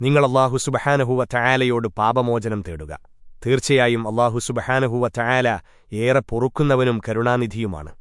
നിങ്ങൾ അള്ളാഹു സുബഹാനഹുവ ചായാലയോട് പാപമോചനം തേടുക. തീർച്ചയായും അള്ളാഹു സുബഹാനഹുവ ചായാല ഏറെ പൊറുക്കുന്നവനും കരുണാനിധിയുമാണ്.